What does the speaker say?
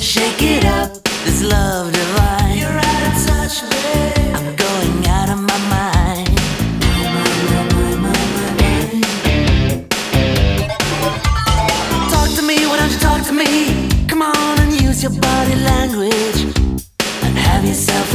Shake it up, this love divine. You're out of touch, babe. I'm going out of my mind. Talk to me, why don't you talk to me? Come on and use your body language and have yourself.